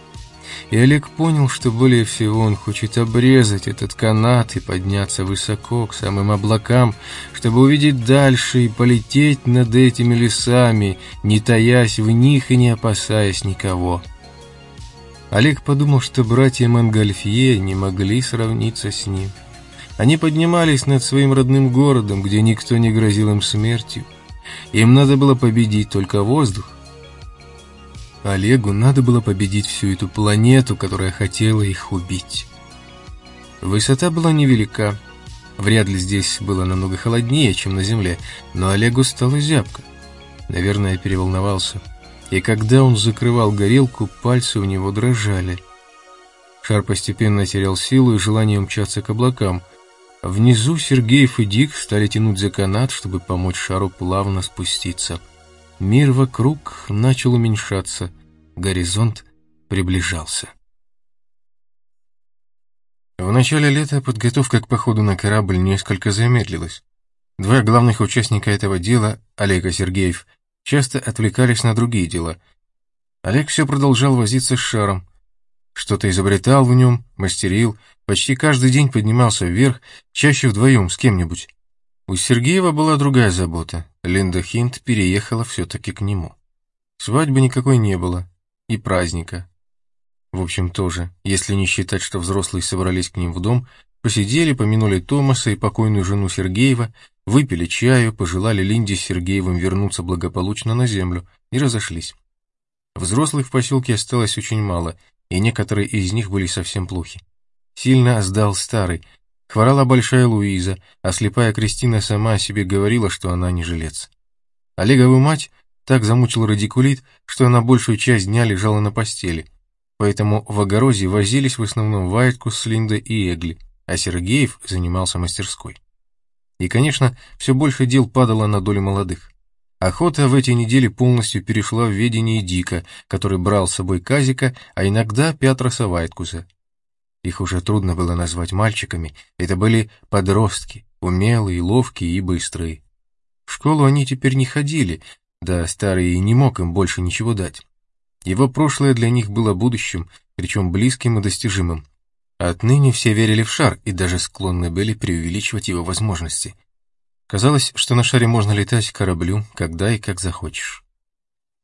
И Олег понял, что более всего он хочет обрезать этот канат и подняться высоко, к самым облакам, чтобы увидеть дальше и полететь над этими лесами, не таясь в них и не опасаясь никого. Олег подумал, что братья Монгольфье не могли сравниться с ним. Они поднимались над своим родным городом, где никто не грозил им смертью. Им надо было победить только воздух. Олегу надо было победить всю эту планету, которая хотела их убить. Высота была невелика. Вряд ли здесь было намного холоднее, чем на Земле, но Олегу стало зябко. Наверное, переволновался. И когда он закрывал горелку, пальцы у него дрожали. Шар постепенно терял силу и желание умчаться к облакам – Внизу Сергеев и Дик стали тянуть за канат, чтобы помочь шару плавно спуститься. Мир вокруг начал уменьшаться, горизонт приближался. В начале лета подготовка к походу на корабль несколько замедлилась. Два главных участника этого дела, Олег и Сергеев, часто отвлекались на другие дела. Олег все продолжал возиться с шаром, что-то изобретал в нем, мастерил, почти каждый день поднимался вверх, чаще вдвоем с кем-нибудь. У Сергеева была другая забота. Линда Хинт переехала все-таки к нему. Свадьбы никакой не было. И праздника. В общем, тоже, если не считать, что взрослые собрались к ним в дом, посидели, помянули Томаса и покойную жену Сергеева, выпили чаю, пожелали Линде с Сергеевым вернуться благополучно на землю и разошлись. Взрослых в поселке осталось очень мало, и некоторые из них были совсем плохи. Сильно сдал старый, хворала большая Луиза, а слепая Кристина сама о себе говорила, что она не жилец. Олегову мать так замучил радикулит, что она большую часть дня лежала на постели, поэтому в огороде возились в основном Вайткус с Линдой и Эгли, а Сергеев занимался мастерской. И, конечно, все больше дел падало на долю молодых. Охота в эти недели полностью перешла в ведение Дика, который брал с собой Казика, а иногда Пятроса Вайткуса. Их уже трудно было назвать мальчиками, это были подростки, умелые, ловкие и быстрые. В школу они теперь не ходили, да старый и не мог им больше ничего дать. Его прошлое для них было будущим, причем близким и достижимым. Отныне все верили в шар и даже склонны были преувеличивать его возможности – Казалось, что на шаре можно летать кораблю, когда и как захочешь.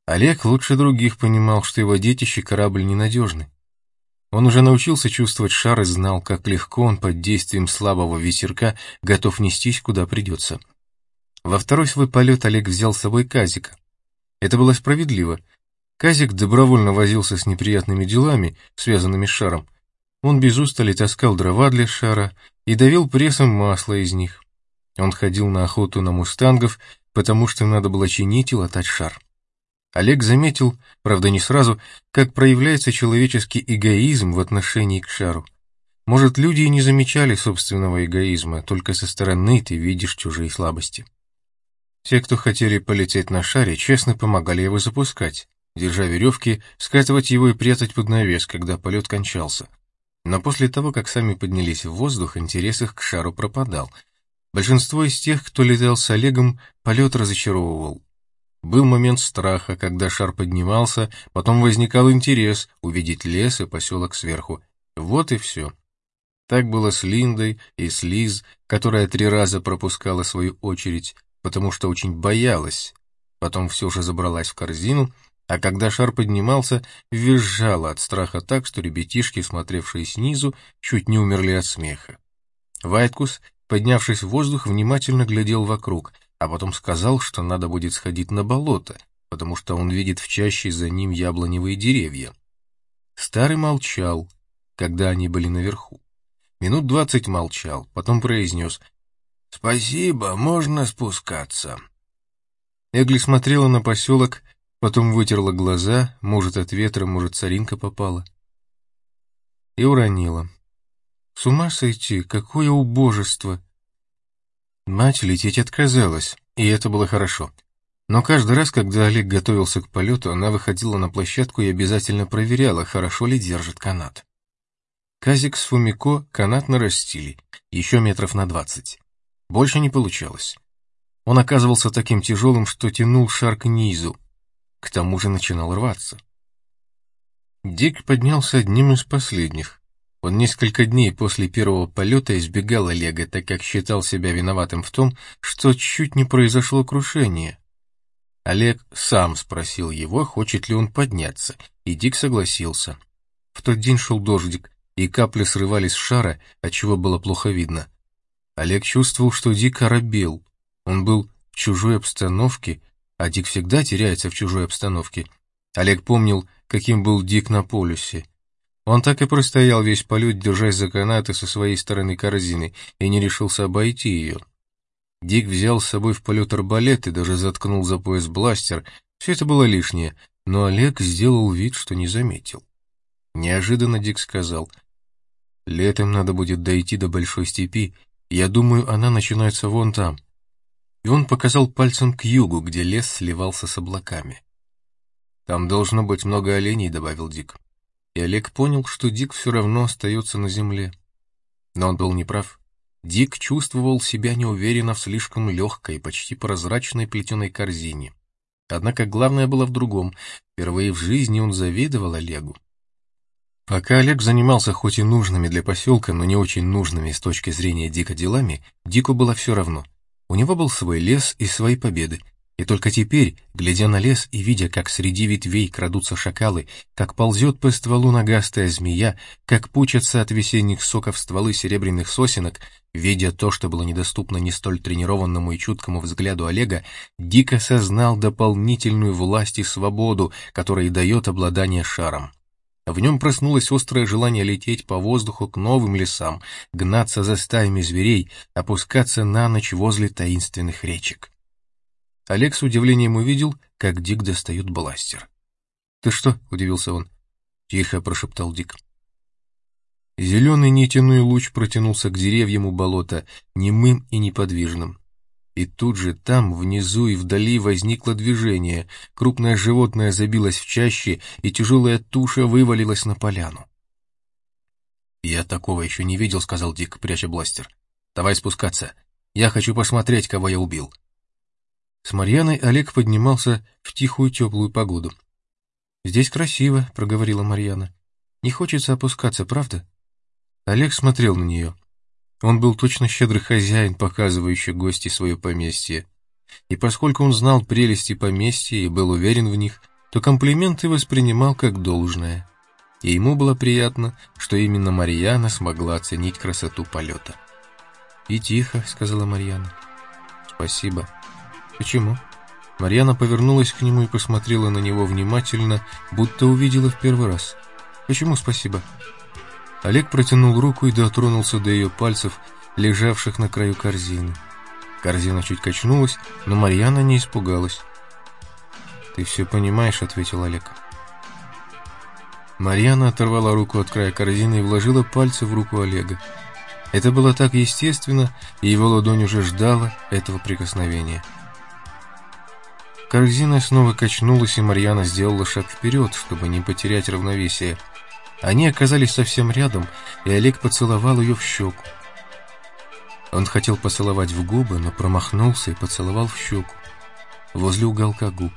Олег лучше других понимал, что его детище корабль ненадежный. Он уже научился чувствовать шар и знал, как легко он под действием слабого ветерка готов нестись, куда придется. Во второй свой полет Олег взял с собой Казика. Это было справедливо. Казик добровольно возился с неприятными делами, связанными с шаром. Он без устали таскал дрова для шара и давил прессом масло из них. Он ходил на охоту на мустангов, потому что надо было чинить и латать шар. Олег заметил, правда не сразу, как проявляется человеческий эгоизм в отношении к шару. Может, люди и не замечали собственного эгоизма, только со стороны ты видишь чужие слабости. Те, кто хотели полететь на шаре, честно помогали его запускать, держа веревки, скатывать его и прятать под навес, когда полет кончался. Но после того, как сами поднялись в воздух, интерес их к шару пропадал — Большинство из тех, кто летел с Олегом, полет разочаровывал. Был момент страха, когда шар поднимался, потом возникал интерес увидеть лес и поселок сверху. Вот и все. Так было с Линдой и с Лиз, которая три раза пропускала свою очередь, потому что очень боялась. Потом все же забралась в корзину, а когда шар поднимался, визжала от страха так, что ребятишки, смотревшие снизу, чуть не умерли от смеха. Вайткус Поднявшись в воздух, внимательно глядел вокруг, а потом сказал, что надо будет сходить на болото, потому что он видит в чаще за ним яблоневые деревья. Старый молчал, когда они были наверху. Минут двадцать молчал, потом произнес «Спасибо, можно спускаться». Эгли смотрела на поселок, потом вытерла глаза, может, от ветра, может, соринка попала. И уронила. С ума сойти, какое убожество! Мать лететь отказалась, и это было хорошо. Но каждый раз, когда Олег готовился к полету, она выходила на площадку и обязательно проверяла, хорошо ли держит канат. Казик с Фумико канат нарастили, еще метров на двадцать. Больше не получалось. Он оказывался таким тяжелым, что тянул шар к низу. К тому же начинал рваться. Дик поднялся одним из последних. Он несколько дней после первого полета избегал Олега, так как считал себя виноватым в том, что чуть не произошло крушение. Олег сам спросил его, хочет ли он подняться, и Дик согласился. В тот день шел дождик, и капли срывались с шара, отчего было плохо видно. Олег чувствовал, что Дик оробел. Он был в чужой обстановке, а Дик всегда теряется в чужой обстановке. Олег помнил, каким был Дик на полюсе. Он так и простоял весь полет, держась за канаты со своей стороны корзины, и не решился обойти ее. Дик взял с собой в полет арбалет и даже заткнул за пояс бластер. Все это было лишнее, но Олег сделал вид, что не заметил. Неожиданно Дик сказал, «Летом надо будет дойти до большой степи. Я думаю, она начинается вон там». И он показал пальцем к югу, где лес сливался с облаками. «Там должно быть много оленей», — добавил Дик. И Олег понял, что Дик все равно остается на земле. Но он был неправ. Дик чувствовал себя неуверенно в слишком легкой, почти прозрачной плетеной корзине. Однако главное было в другом. Впервые в жизни он завидовал Олегу. Пока Олег занимался хоть и нужными для поселка, но не очень нужными с точки зрения Дика делами, Дику было все равно. У него был свой лес и свои победы, и только теперь, глядя на лес и видя, как среди ветвей крадутся шакалы, как ползет по стволу ногастая змея, как пучатся от весенних соков стволы серебряных сосенок, видя то, что было недоступно не столь тренированному и чуткому взгляду Олега, дико сознал дополнительную власть и свободу, которая дает обладание шаром. В нем проснулось острое желание лететь по воздуху к новым лесам, гнаться за стаями зверей, опускаться на ночь возле таинственных речек. Олег с удивлением увидел, как Дик достает бластер. «Ты что?» — удивился он. «Тихо», — прошептал Дик. Зеленый нитяной луч протянулся к деревьям у болота, немым и неподвижным. И тут же там, внизу и вдали возникло движение, крупное животное забилось в чаще, и тяжелая туша вывалилась на поляну. «Я такого еще не видел», — сказал Дик, пряча бластер. «Давай спускаться. Я хочу посмотреть, кого я убил». С Марьяной Олег поднимался в тихую теплую погоду. «Здесь красиво», — проговорила Марьяна. «Не хочется опускаться, правда?» Олег смотрел на нее. Он был точно щедрый хозяин, показывающий гости свое поместье. И поскольку он знал прелести поместья и был уверен в них, то комплименты воспринимал как должное. И ему было приятно, что именно Марьяна смогла оценить красоту полета. «И тихо», — сказала Марьяна. «Спасибо». «Почему?» Марьяна повернулась к нему и посмотрела на него внимательно, будто увидела в первый раз. «Почему спасибо?» Олег протянул руку и дотронулся до ее пальцев, лежавших на краю корзины. Корзина чуть качнулась, но Марьяна не испугалась. «Ты все понимаешь», — ответил Олег. Марьяна оторвала руку от края корзины и вложила пальцы в руку Олега. Это было так естественно, и его ладонь уже ждала этого прикосновения. Корзина снова качнулась, и Марьяна сделала шаг вперед, чтобы не потерять равновесие. Они оказались совсем рядом, и Олег поцеловал ее в щеку. Он хотел поцеловать в губы, но промахнулся и поцеловал в щеку, возле уголка губ.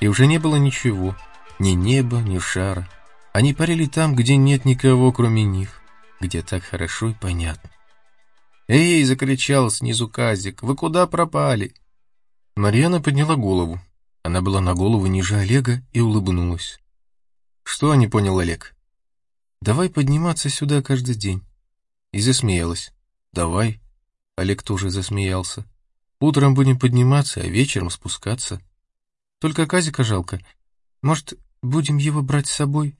И уже не было ничего, ни неба, ни шара. Они парили там, где нет никого, кроме них, где так хорошо и понятно. «Эй!» — закричал снизу Казик. «Вы куда пропали?» Марьяна подняла голову. Она была на голову ниже Олега и улыбнулась. «Что?» — не понял Олег. «Давай подниматься сюда каждый день». И засмеялась. «Давай». Олег тоже засмеялся. «Утром будем подниматься, а вечером спускаться. Только Казика жалко. Может, будем его брать с собой?»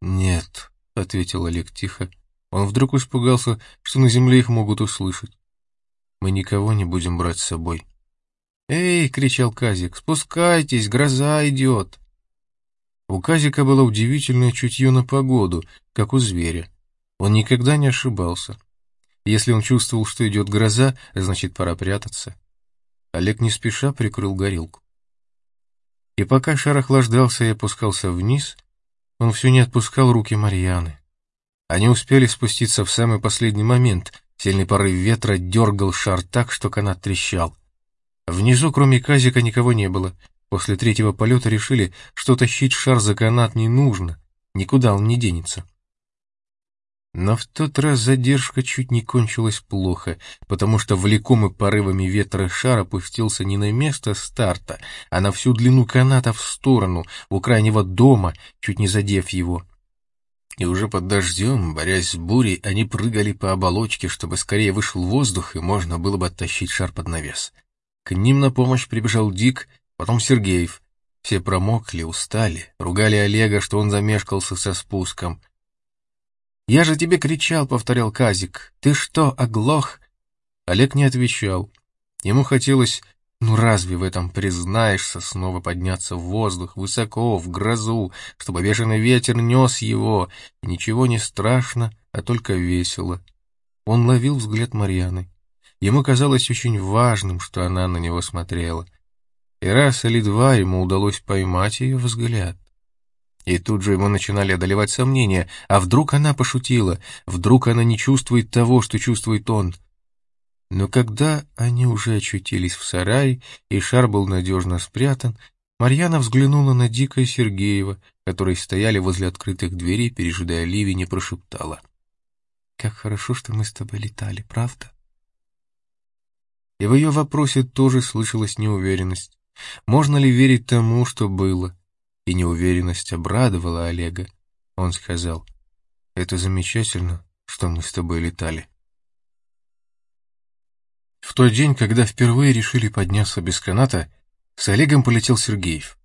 «Нет», — ответил Олег тихо. Он вдруг испугался, что на земле их могут услышать. «Мы никого не будем брать с собой». «Эй!» — кричал Казик. «Спускайтесь, гроза идет!» У Казика было удивительное чутье на погоду, как у зверя. Он никогда не ошибался. Если он чувствовал, что идет гроза, значит, пора прятаться. Олег не спеша прикрыл горелку. И пока шар охлаждался и опускался вниз, он все не отпускал руки Марьяны. Они успели спуститься в самый последний момент. Сильный порыв ветра дергал шар так, что канат трещал. Внизу, кроме Казика, никого не было. После третьего полета решили, что тащить шар за канат не нужно, никуда он не денется. Но в тот раз задержка чуть не кончилась плохо, потому что влекомый порывами ветра шар опустился не на место старта, а на всю длину каната в сторону, у крайнего дома, чуть не задев его. И уже под дождем, борясь с бурей, они прыгали по оболочке, чтобы скорее вышел воздух, и можно было бы оттащить шар под навес. К ним на помощь прибежал Дик, потом Сергеев. Все промокли, устали, ругали Олега, что он замешкался со спуском. «Я же тебе кричал», — повторял Казик. «Ты что, оглох?» Олег не отвечал. Ему хотелось, ну разве в этом признаешься, снова подняться в воздух, высоко, в грозу, чтобы бешеный ветер нес его, и ничего не страшно, а только весело. Он ловил взгляд Марьяны. Ему казалось очень важным, что она на него смотрела. И раз или два ему удалось поймать ее взгляд. И тут же ему начинали одолевать сомнения, а вдруг она пошутила, вдруг она не чувствует того, что чувствует он. Но когда они уже очутились в сарае, и шар был надежно спрятан, Марьяна взглянула на Дика и Сергеева, которые стояли возле открытых дверей, пережидая ливень, и прошептала. «Как хорошо, что мы с тобой летали, правда?» И в ее вопросе тоже слышалась неуверенность. Можно ли верить тому, что было? И неуверенность обрадовала Олега. Он сказал, «Это замечательно, что мы с тобой летали». В тот день, когда впервые решили подняться без каната, с Олегом полетел Сергеев.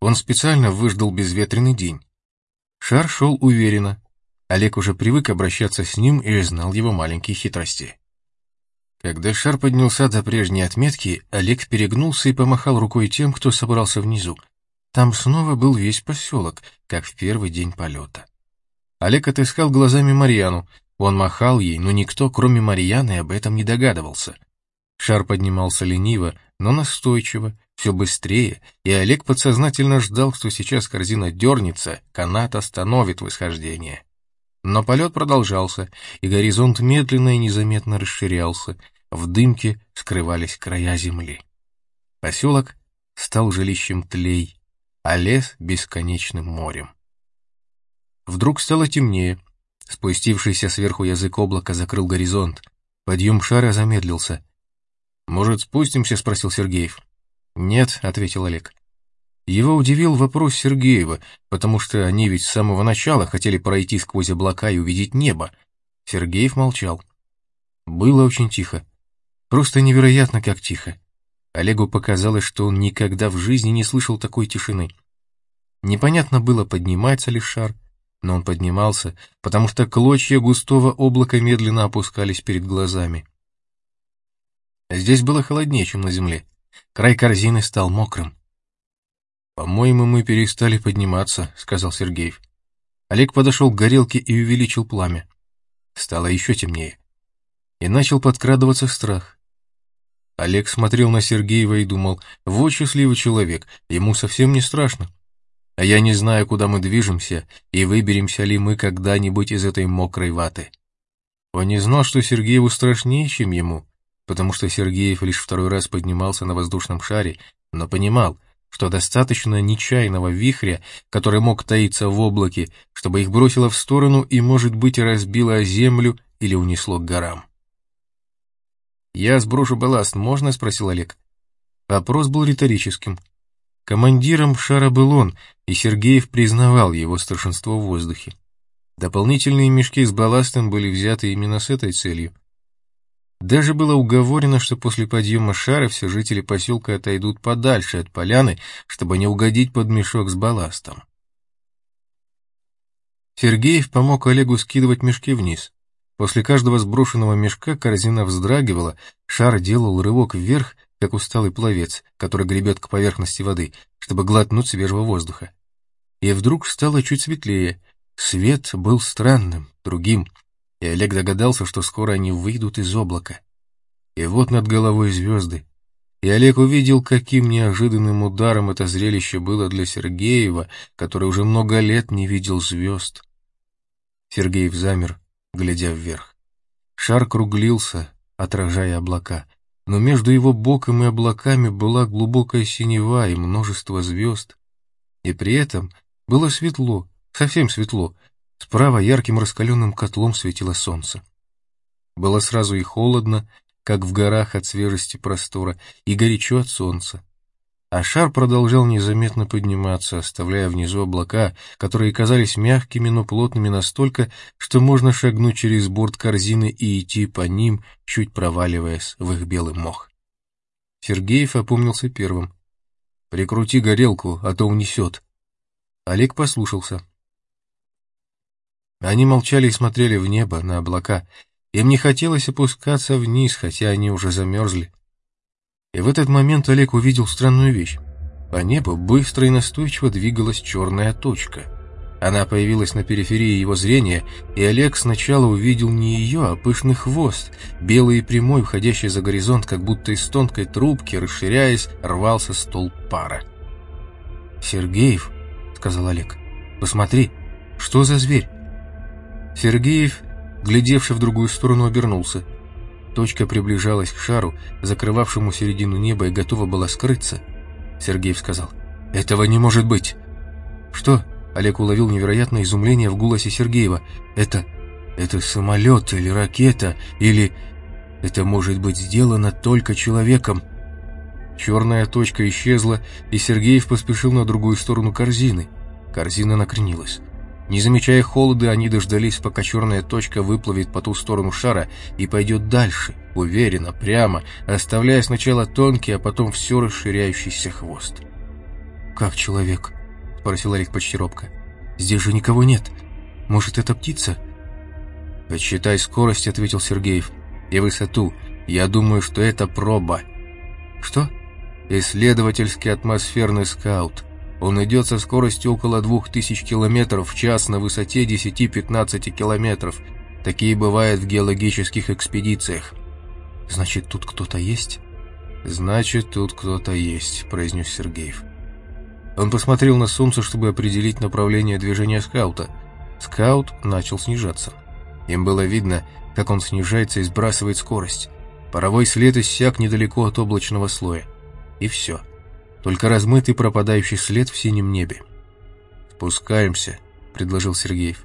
Он специально выждал безветренный день. Шар шел уверенно. Олег уже привык обращаться с ним и знал его маленькие хитрости. Когда шар поднялся до прежней отметки, Олег перегнулся и помахал рукой тем, кто собрался внизу. Там снова был весь поселок, как в первый день полета. Олег отыскал глазами Марьяну. Он махал ей, но никто, кроме Марьяны, об этом не догадывался. Шар поднимался лениво, но настойчиво, все быстрее, и Олег подсознательно ждал, что сейчас корзина дернется, канат остановит восхождение. Но полет продолжался, и горизонт медленно и незаметно расширялся, в дымке скрывались края земли. Поселок стал жилищем тлей, а лес — бесконечным морем. Вдруг стало темнее. Спустившийся сверху язык облака закрыл горизонт. Подъем шара замедлился. «Может, спустимся?» — спросил Сергеев. «Нет», — ответил Олег. Его удивил вопрос Сергеева, потому что они ведь с самого начала хотели пройти сквозь облака и увидеть небо. Сергеев молчал. Было очень тихо. Просто невероятно, как тихо. Олегу показалось, что он никогда в жизни не слышал такой тишины. Непонятно было, поднимается ли шар, но он поднимался, потому что клочья густого облака медленно опускались перед глазами. Здесь было холоднее, чем на земле. Край корзины стал мокрым. «По-моему, мы перестали подниматься», — сказал Сергеев. Олег подошел к горелке и увеличил пламя. Стало еще темнее. И начал подкрадываться страх. Олег смотрел на Сергеева и думал, вот счастливый человек, ему совсем не страшно. А я не знаю, куда мы движемся, и выберемся ли мы когда-нибудь из этой мокрой ваты. Он не знал, что Сергееву страшнее, чем ему, потому что Сергеев лишь второй раз поднимался на воздушном шаре, но понимал, что достаточно нечаянного вихря, который мог таиться в облаке, чтобы их бросило в сторону и, может быть, разбило о землю или унесло к горам. «Я сброшу балласт, можно?» — спросил Олег. Вопрос был риторическим. Командиром шара был он, и Сергеев признавал его старшинство в воздухе. Дополнительные мешки с балластом были взяты именно с этой целью. Даже было уговорено, что после подъема шара все жители поселка отойдут подальше от поляны, чтобы не угодить под мешок с балластом. Сергеев помог Олегу скидывать мешки вниз. После каждого сброшенного мешка корзина вздрагивала, шар делал рывок вверх, как усталый пловец, который гребет к поверхности воды, чтобы глотнуть свежего воздуха. И вдруг стало чуть светлее. Свет был странным, другим, и Олег догадался, что скоро они выйдут из облака. И вот над головой звезды. И Олег увидел, каким неожиданным ударом это зрелище было для Сергеева, который уже много лет не видел звезд. Сергеев замер, глядя вверх. Шар круглился, отражая облака, но между его боком и облаками была глубокая синева и множество звезд. И при этом было светло, совсем светло, справа ярким раскаленным котлом светило солнце. Было сразу и холодно, как в горах от свежести простора, и горячо от солнца. А шар продолжал незаметно подниматься, оставляя внизу облака, которые казались мягкими, но плотными настолько, что можно шагнуть через борт корзины и идти по ним, чуть проваливаясь в их белый мох. Сергеев опомнился первым. «Прикрути горелку, а то унесет». Олег послушался. Они молчали и смотрели в небо, на облака. Им не хотелось опускаться вниз, хотя они уже замерзли. И в этот момент Олег увидел странную вещь. По небу быстро и настойчиво двигалась черная точка. Она появилась на периферии его зрения, и Олег сначала увидел не ее, а пышный хвост, белый и прямой, входящий за горизонт, как будто из тонкой трубки, расширяясь, рвался столб пара. «Сергеев», — сказал Олег, — «посмотри, что за зверь?» Сергеев, глядевший в другую сторону, обернулся. Точка приближалась к шару, закрывавшему середину неба, и готова была скрыться. Сергеев сказал, «Этого не может быть!» «Что?» — Олег уловил невероятное изумление в голосе Сергеева. «Это... это самолет или ракета, или... это может быть сделано только человеком?» Черная точка исчезла, и Сергеев поспешил на другую сторону корзины. Корзина накренилась. Не замечая холода, они дождались, пока черная точка выплывет по ту сторону шара и пойдет дальше, уверенно, прямо, оставляя сначала тонкий, а потом все расширяющийся хвост. «Как человек?» — спросил Олег почти робко. «Здесь же никого нет. Может, это птица?» «Подсчитай скорость», — ответил Сергеев. «И высоту. Я думаю, что это проба». «Что?» «Исследовательский атмосферный скаут». Он идет со скоростью около 2000 км в час на высоте 10-15 км. Такие бывают в геологических экспедициях. «Значит, тут кто-то есть?» «Значит, тут кто-то есть», — произнес Сергеев. Он посмотрел на солнце, чтобы определить направление движения скаута. Скаут начал снижаться. Им было видно, как он снижается и сбрасывает скорость. Паровой след иссяк недалеко от облачного слоя. И все только размытый пропадающий след в синем небе. «Спускаемся», — предложил Сергеев.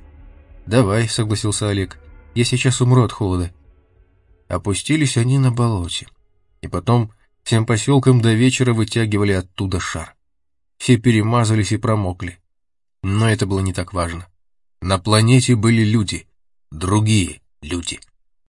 «Давай», — согласился Олег, — «я сейчас умру от холода». Опустились они на болоте, и потом всем поселкам до вечера вытягивали оттуда шар. Все перемазались и промокли. Но это было не так важно. На планете были люди, другие люди.